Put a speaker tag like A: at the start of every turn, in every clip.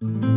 A: Mm-hmm.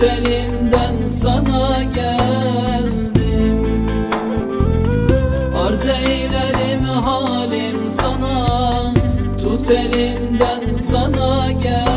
A: telinden sana geldim. Arz eylerim halim sana. Tut elimden sana gel.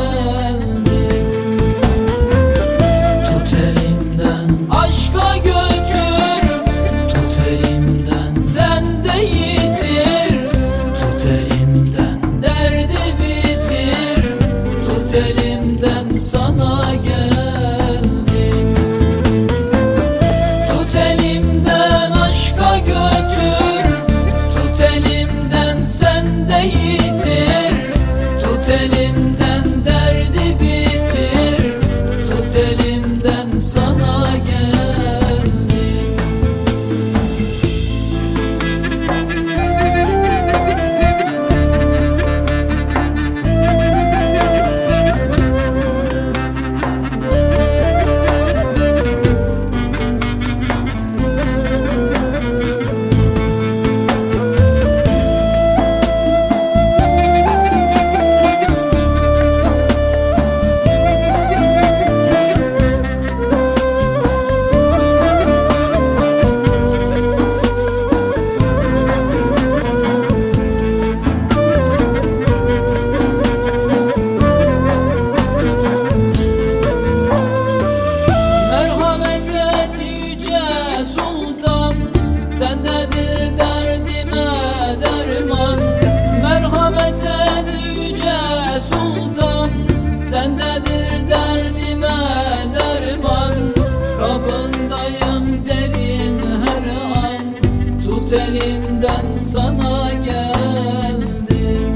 A: telimden sana geldim.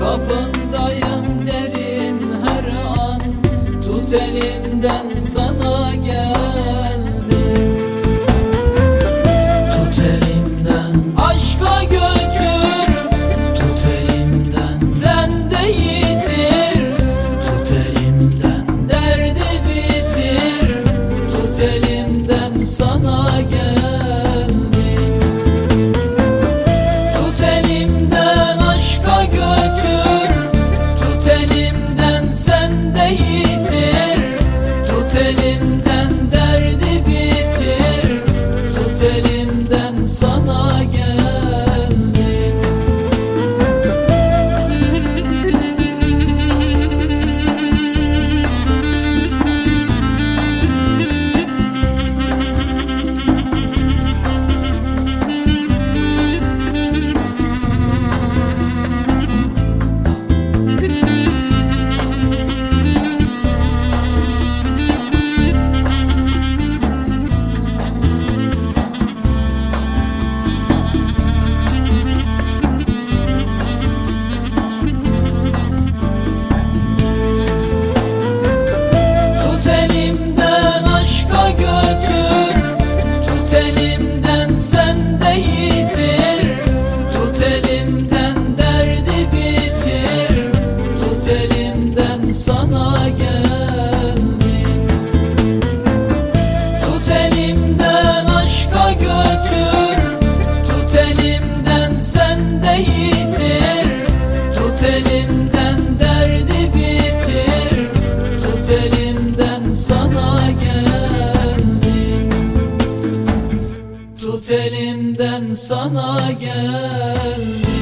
A: Kapındayım derim her an Tut elimden sana geldim elimden derdi bitir. Tut elimden sana geldim. Tut elimden sana geldim.